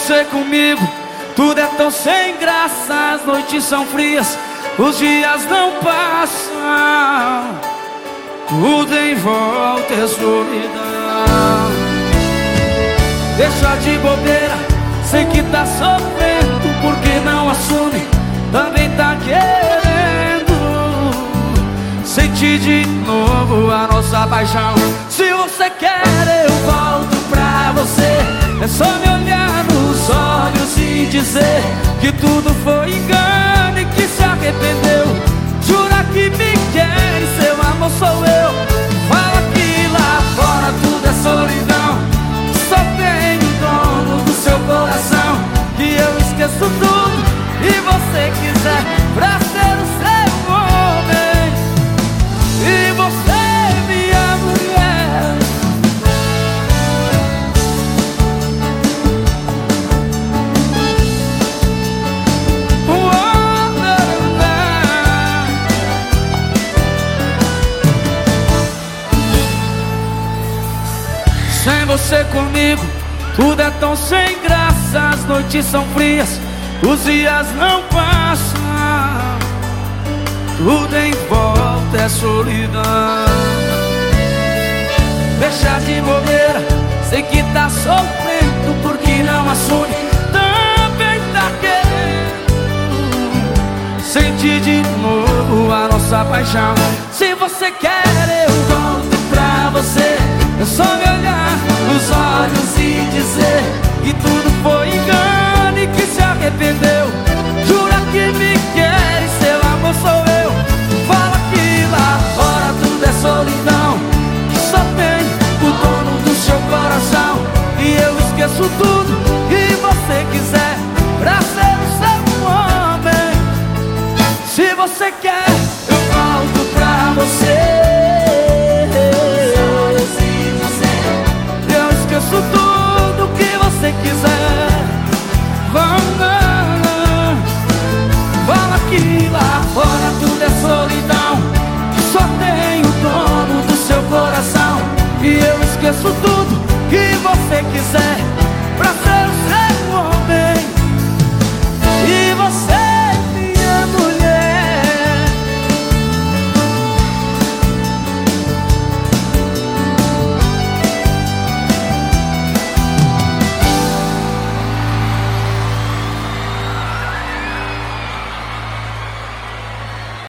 Você comigo, tudo é tão sem graça. As noites são frias, os dias não passam. Tudo em volta é solidão. Deixa de bobeira, sei que tá sofrendo, porque não assume, também tá querendo sentir de novo a nossa paixão. Se você quer, dizer que tudo foi engano e que se arrependeu. Jura que me quer e seu amor sou eu. Sem você comigo, tudo é tão sem graça. As noites são frias, os dias não passam. Tudo em volta é solidão. Deixa de bobeira, sei que tá sofrendo porque não assume. Também tá querendo sentir de novo a nossa paixão. Se você quer, eu volto pra você. Você quer.